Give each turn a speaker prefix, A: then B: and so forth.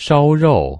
A: 烧肉。